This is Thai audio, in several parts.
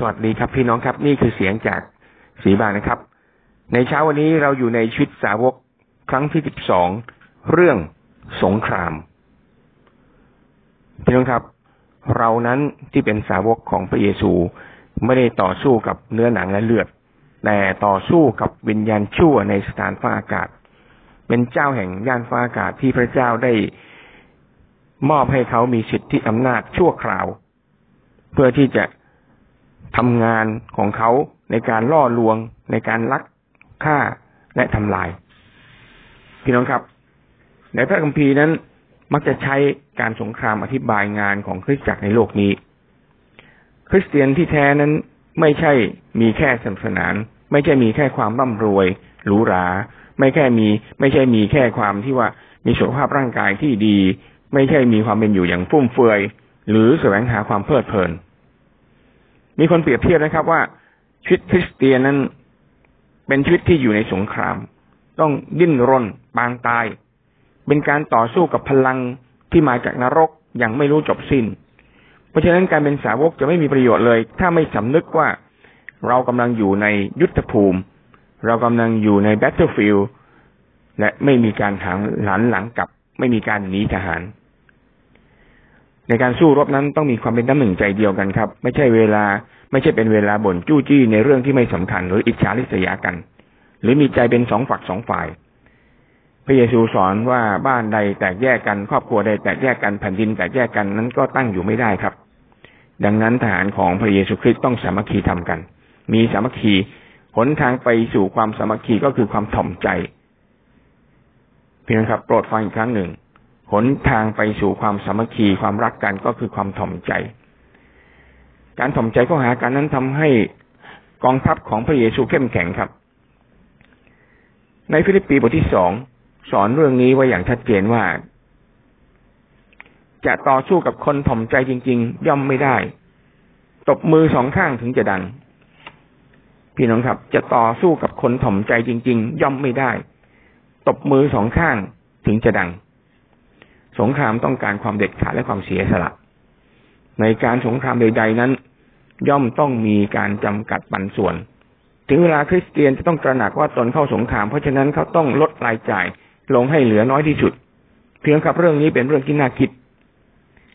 สวัสดีครับพี่น้องครับ นี่คือเสียงจากสีบางนะครับ ในเช้าวันนี้เราอยู่ในชีวิตสาวกครั้งที่สิบสองเรื่องสงครามพี่น้องครับ เรานั้นที่เป็นสาวกของพระเยซูไม่ได้ต่อสู้กับเนื้อหนังและเลือด แต่ต่อสู้กับวิญญาณชั่วในสถานฟ้าอากาศ เป็นเจ้าแห่งย่านฟ้าอากาศที่พระเจ้าได้มอบให้เขามีสิทธิอำนาจชั่วคราว เพื่อที่จะ ทำงานของเขาในการล่อลวง ในการลักฆ่าและทำลาย พี่น้องครับ ในพระคัมภีร์นั้น มักจะใช้การสงครามอธิบายงานของคริสตจักรในโลกนี้ คริสเตียนที่แท้นั้นไม่ใช่มีแค่สนุกสนาน ไม่ใช่มีแค่ความร่ำรวยหรูหรา ไม่แค่มี ไม่ใช่มีแค่ความที่ว่ามีสุขภาพร่างกายที่ดี ไม่ใช่มีความเป็นอยู่อย่างฟุ่มเฟือย หรือแสวงหาความเพลิดเพลิน มีคนเปรียบเทียบนะครับว่าชีวิตคริสเตียนนั้น เป็นชีวิตที่อยู่ในสงคราม ต้องดิ้นรนปางตาย เป็นการต่อสู้กับพลังที่มาจากนรกอย่างไม่รู้จบสิน้น เพราะฉะนั้นการเป็นสาวกจะไม่มีประโยชน์เลย ถ้าไม่สำนึกว่าเรากำลังอยู่ในยุทธภูมิ เรากำลังอยู่ใน battlefield และไม่มีการหันหลังหลังกลับ ไม่มีการหนีทหาร ในการสู้รบนั้นต้องมีความเป็นน้ำหนึ่งใจเดียวกันครับ ไม่ใช่เวลา ไม่ใช่เป็นเวลาบ่นจู้จี้ในเรื่องที่ไม่สำคัญ หรืออิจฉาริษยากัน หรือมีใจเป็นสองฝักสองฝ่าย พระเยซูสอนว่าบ้านใดแตกแยกกันครอบครัวใดแตกแยกกันแผ่นดินแตกแยกกันนั้นก็ตั้งอยู่ไม่ได้ครับ ดังนั้นทหารของพระเยซูคริสต์ต้องสามัคคีทำกัน มีสามัคคีหนทางไปสู่ความสามัคคีก็คือความถ่อมใจ เพียงครับโปรดฟังอีกครั้งหนึ่ง หนทางไปสู่ความสามัคคีความรักกันก็คือความถ่อมใจ การถ่อมใจเข้าหากันนั้นทำให้กองทัพของพระเยซูเข้มแข็งครับ ในฟิลิปปีบทที่สองสอนเรื่องนี้ไว้อย่างชัดเจนว่า จะต่อสู้กับคนถ่อมใจจริง ๆ ย่อมไม่ได้ ตบมือสองข้างถึงจะดัง พี่น้องครับ จะต่อสู้กับคนถ่อมใจจริง ๆ ย่อมไม่ได้ ตบมือสองข้างถึงจะดัง สงครามต้องการความเด็ดขาดและความเสียสละ ในการสงครามใด ๆ นั้น ย่อมต้องมีการจำกัดปันส่วน ถึงเวลาคริสเตียนจะต้องตระหนักว่าตนเข้าสงคราม เพราะฉะนั้นเขาต้องลดรายจ่ายลงให้เหลือน้อยที่สุด เพียงครับเรื่องนี้เป็นเรื่องที่น่าคิด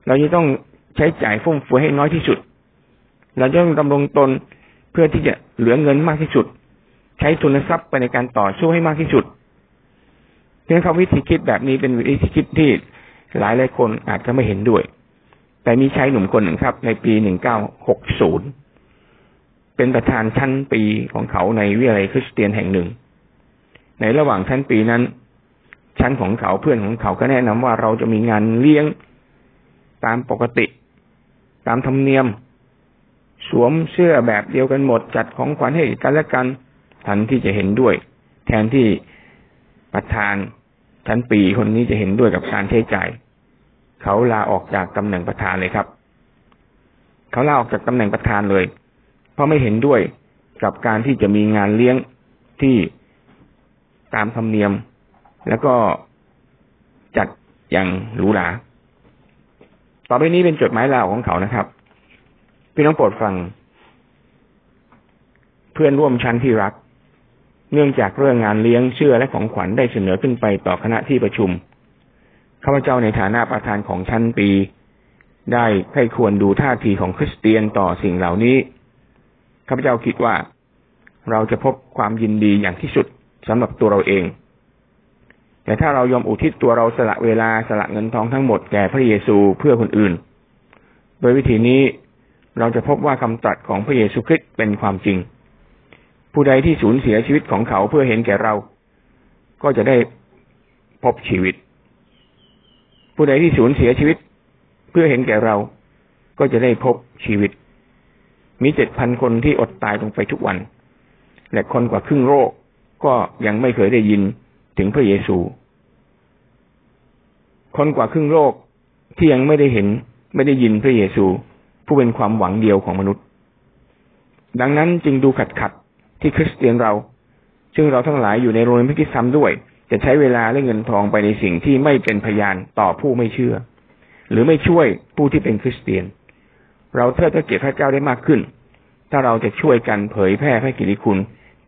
เราจะต้องใช้จ่ายฟุ่มเฟือยให้น้อยที่สุด เราจะต้องดำรงตนเพื่อที่จะเหลือเงินมากที่สุด ใช้ทุนทรัพย์ไปในการต่อสู้ให้มากที่สุดเพียงครับวิธีคิดแบบนี้เป็นวิธีคิดที่ หลายหลายคนอาจจะไม่เห็นด้วย แต่มีชายหนุ่มคนหนึ่งครับ ในปีหนึ่งเก้าหกศูนย์เป็นประธานชั้นปีของเขาในวิทยาลัยคริสเตียนแห่งหนึ่ง ในระหว่างชั้นปีนั้น ชั้นของเขาเพื่อนของเขาก็แนะนำว่าเราจะมีงานเลี้ยงตามปกติ ตามธรรมเนียม สวมเสื้อแบบเดียวกันหมดจัดของขวัญให้กันและกันทันที่จะเห็นด้วย แทนที่ประธาน ชั้นปีคนนี้จะเห็นด้วยกับการใช้จ่าย เขาลาออกจากตำแหน่งประธานเลยครับ เขาลาออกจากตำแหน่งประธานเลย เพราะไม่เห็นด้วยกับการที่จะมีงานเลี้ยงที่ตามธรรมเนียม แล้วก็จัดอย่างหรูหรา ต่อไปนี้เป็นจดหมายลาออกของเขานะครับ พี่น้องโปรดฟัง เพื่อนร่วมชั้นที่รัก เนื่องจากเรื่องงานเลี้ยงเชื่อและของขวัญได้เสนอขึ้นไปต่อคณะที่ประชุมข้าพเจ้าในฐานะประธานของชั้นปี ได้ให้ควรดูท่าทีของคริสเตียนต่อสิ่งเหล่านี้ข้าพเจ้าคิดว่า เราจะพบความยินดีอย่างที่สุดสำหรับตัวเราเอง แต่ถ้าเรายอมอุทิศตัวเราสละเวลาสละเงินทองทั้งหมดแก่พระเยซูเพื่อคนอื่น โดยวิธีนี้เราจะพบว่าคำตรัสของพระเยซูคริสต์เป็นความจริง ผู้ใดที่สูญเสียชีวิตของเขาเพื่อเห็นแก่เรา ก็จะได้พบชีวิต ผู้ใดที่สูญเสียชีวิต เพื่อเห็นแก่เรา ก็จะได้พบชีวิต มีเจ็ดพันคนที่อดตายลงไปทุกวัน และคนกว่าครึ่งโลกก็ยังไม่เคยได้ยินถึงพระเยซู คนกว่าครึ่งโลกที่ยังไม่ได้เห็นไม่ได้ยินพระเยซู ผู้เป็นความหวังเดียวของมนุษย์ ดังนั้นจึงดูขัดขัด ที่คริสเตียนเรา ซึ่งเราทั้งหลายอยู่ในโรงเรียนพิคิสัมด้วย จะใช้เวลาและเงินทองไปในสิ่งที่ไม่เป็นพยานต่อผู้ไม่เชื่อ หรือไม่ช่วยผู้ที่เป็นคริสเตียน เราเทิดพระเกียรติพระเจ้าได้มากขึ้น ถ้าเราจะช่วยกันเผยแพร่พระกิติคุณ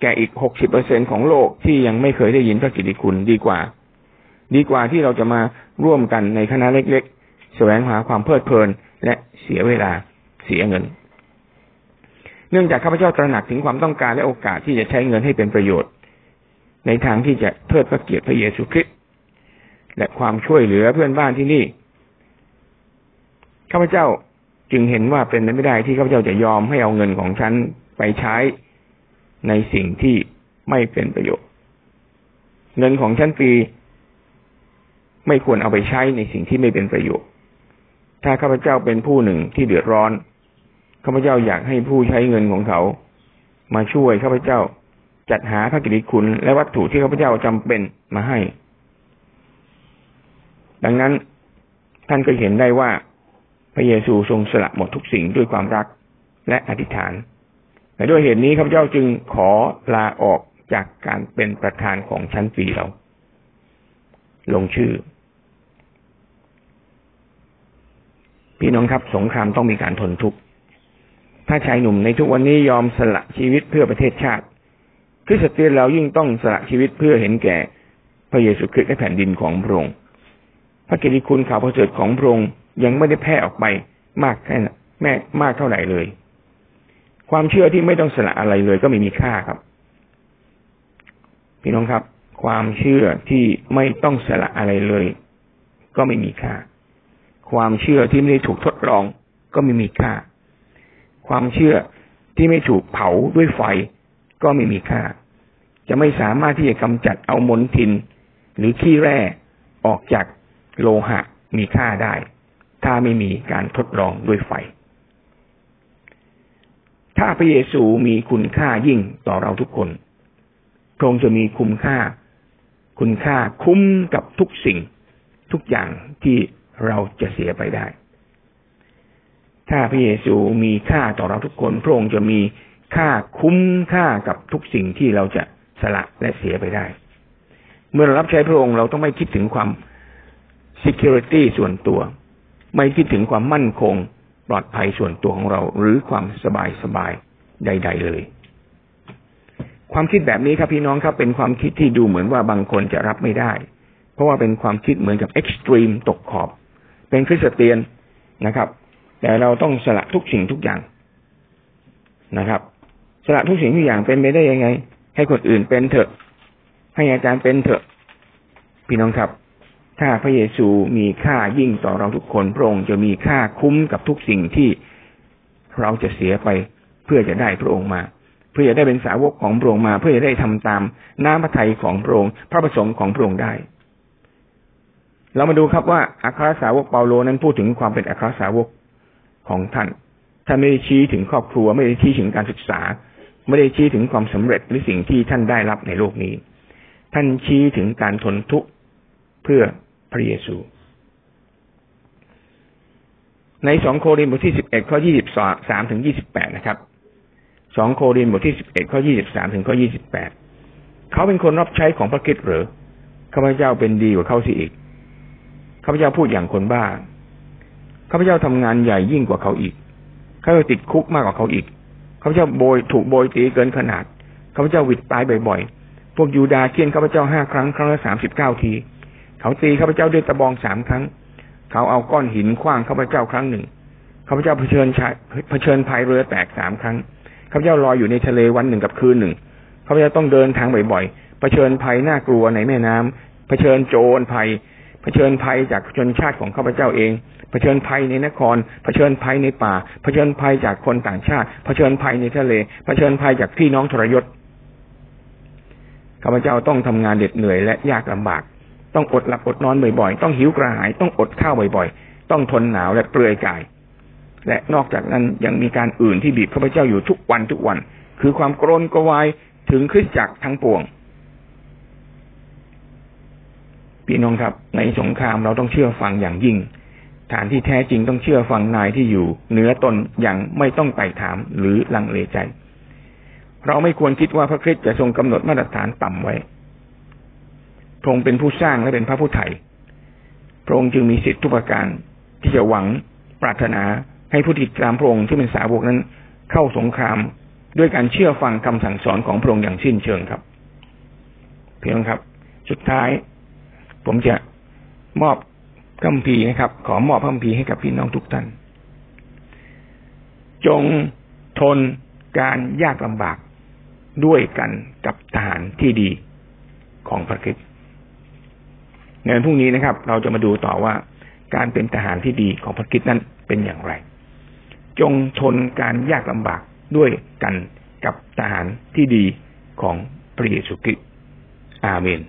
แก่อีกหกสิบเปอร์เซ็นของโลกที่ยังไม่เคยได้ยินพระกิติคุณดีกว่า ดีกว่าที่เราจะมาร่วมกันในคณะเล็กๆแสวงหาความเพลิดเพลินและเสียเวลาเสียเงิน เนื่องจากข้าพเจ้าตระหนักถึงความต้องการและโอกาสที่จะใช้เงินให้เป็นประโยชน์ ในทางที่จะเทิดพระเกียรติพระเยซูคริสต์และความช่วยเหลือเพื่อนบ้านที่นี่ข้าพเจ้าจึงเห็นว่าเป็นไปไม่ได้ที่ข้าพเจ้าจะยอมให้เอาเงินของฉันไปใช้ในสิ่งที่ไม่เป็นประโยชน์ เงินของฉันปีไม่ควรเอาไปใช้ในสิ่งที่ไม่เป็นประโยชน์ ถ้าข้าพเจ้าเป็นผู้หนึ่งที่เดือดร้อน ข้าพเจ้าอยากให้ผู้ใช้เงินของเขา มาช่วยข้าพเจ้าจัดหาพระกิติคุณและวัตถุที่ข้าพเจ้าจำเป็นมาให้ ดังนั้นท่านก็เห็นได้ว่าพระเยซูทรงสละหมดทุกสิ่งด้วยความรักและอธิษฐาน และด้วยเหตุนี้ข้าพเจ้าจึงขอลาออกจากการเป็นประธานของชั้นปีเรา ลงชื่อ พี่น้องครับสงครามต้องมีการทนทุกข์ ถ้าชายหนุ่มในทุกวันนี้ยอมสละชีวิตเพื่อประเทศชาติคริสเตียนเรายิ่งต้องสละชีวิตเพื่อเห็นแก่ พระเยซูคริสต์ในแผ่นดินของพระองค์พระกิติคุณข่าวประเสริฐของพระองค์ยังไม่ได้แพร่ออกไปมากแค่แม่มากเท่าไหร่เลย ความเชื่อที่ไม่ต้องสละอะไรเลยก็ไม่มีค่าครับ พี่น้องครับ ความเชื่อที่ไม่ต้องสละอะไรเลย ก็ไม่มีค่า ความเชื่อที่ไม่ได้ถูกทดลองก็ไม่มีค่า ความเชื่อที่ไม่ถูกเผาด้วยไฟก็ไม่มีค่า จะไม่สามารถที่จะกำจัดเอามลทิน หรือขี้แร่ออกจากโลหะมีค่าได้ ถ้าไม่มีการทดลองด้วยไฟ ถ้าพระเยซูมีคุณค่ายิ่งต่อเราทุกคนพระองค์จะมีคุณค่า คุณค่าคุ้มกับทุกสิ่ง ทุกอย่างที่เราจะเสียไปได้ ถ้าพระเยซูมีค่าต่อเราทุกคน พระองค์จะมีค่าคุ้มค่ากับทุกสิ่งที่เราจะสละและเสียไปได้ เมื่อเรารับใช้พระองค์เราต้องไม่คิดถึงความ security ส่วนตัว ไม่คิดถึงความมั่นคง ปลอดภัยส่วนตัวของเรา หรือความสบายสบายใด ๆ เลย ความคิดแบบนี้ครับพี่น้องครับเป็นความคิดที่ดูเหมือนว่าบางคนจะรับไม่ได้ เพราะว่าเป็นความคิดเหมือนกับเอ็กซ์ตรีมตกขอบ เป็นคริสเตียนนะครับ แต่เราต้องสละทุกสิ่งทุกอย่างนะครับ สละทุกสิ่งทุกอย่างเป็นไปได้ยังไง ให้คนอื่นเป็นเถอะ ให้อาจารย์เป็นเถอะ พี่น้องครับ ถ้าพระเยซูมีค่ายิ่งต่อเราทุกคนพระองค์จะมีค่าคุ้มกับทุกสิ่งที่เราจะเสียไปเพื่อจะได้พระองค์มา เพื่อจะได้เป็นสาวกของพระองค์มา เพื่อจะได้ทำตามน้ำพระทัยของพระองค์พระประสงค์ของพระองค์ได้ เรามาดูครับว่าอัครสาวกเปาโลนั้นพูดถึงความเป็นอัครสาวก ของท่านท่านไม่ได้ชี้ถึงครอบครัว ไม่ได้ชี้ถึงการศึกษา ไม่ได้ชี้ถึงความสำเร็จหรือสิ่งที่ท่านได้รับในโลกนี้ ท่านชี้ถึงการทนทุกข์เพื่อพระเยซู ในสองโครินธ์บทที่สิบเอ็ดข้อยี่สิบสามถึงยี่สิบแปดนะครับสองโครินธ์บทที่สิบเอ็ดข้อยี่สิบสามถึงข้อยี่สิบแปดเขาเป็นคนรับใช้ของพระคิดหรือข้าพเจ้าเป็นดีกว่าเขาสิอีกข้าพเจ้าพูดอย่างคนบ้า ข้าพเจ้าทำงานใหญ่ยิ่งกว่าเขาอีกข้าพเจ้าติดคุกมากกว่าเขาอีกข้าพเจ้าโบยถูกโบยตีเกินขนาดข้าพเจ้าวิดตายบ่อยๆ พวกยูดาเคี่ยนข้าพเจ้าห้าครั้งครั้งละสามสิบเก้าที เขาตีข้าพเจ้าด้วยตะบองสามครั้ง เขาเอาก้อนหินคว้างข้าพเจ้าครั้งหนึ่งข้าพเจ้าเผชิญชายเผชิญภัยเรือแตกสามครั้งข้าพเจ้าลอยอยู่ในทะเลวันหนึ่งกับคืนหนึ่งข้าพเจ้าต้องเดินทางบ่อยๆเผชิญภัยน่ากลัวในแม่น้ำเผชิญโจรภัย เผชิญภัยจากชนชาติของข้าพเจ้าเองเผชิญภัยในนครเผชิญภัยในป่าเผชิญภัยจากคนต่างชาติเผชิญภัยในทะเลเผชิญภัยจากพี่น้องทรยศข้าพเจ้าต้องทำงานเด็ดเหนื่อยและยากลำบาก ต้องอดหลับอดนอนบ่อยๆ ต้องหิวกระหาย ต้องอดข้าวบ่อยๆ ต้องทนหนาวและเปลือยกาย และนอกจากนั้นยังมีการอื่นที่บีบข้าพเจ้าอยู่ทุกวันทุกวัน คือความโกรนกวายถึงคริสจักรทั้งปวง พี่น้องครับ ในสงครามเราต้องเชื่อฟังอย่างยิ่ง ฐานที่แท้จริงต้องเชื่อฟังนายที่อยู่เหนือตนอย่างไม่ต้องไต่ถามหรือลังเลใจ เราไม่ควรคิดว่าพระคริสต์จะทรงกำหนดมาตรฐานต่ำไว้ พระองค์เป็นผู้สร้างและเป็นพระผู้ไถ่พระองค์จึงมีสิทธิทุกประการที่จะหวังปรารถนาให้ผู้ติดตามพระองค์ที่เป็นสาวกนั้น เข้าสงครามด้วยการเชื่อฟังคำสั่งสอนของพระองค์อย่างสิ้นเชิงครับ เพียงครับ สุดท้าย ผมจะมอบคำพีนะครับ ขอมอบคำพีให้กับพี่น้องทุกท่าน จงทนการยากลำบากด้วยกันกับทหารที่ดีของพระคิดในวันพรุ่งนี้นะครับ เราจะมาดูต่อว่าการเป็นทหารที่ดีของพระคิดนั้นเป็นอย่างไร จงทนการยากลำบากด้วยกันกับทหารที่ดีของพระเยซูคริสต์อาเมน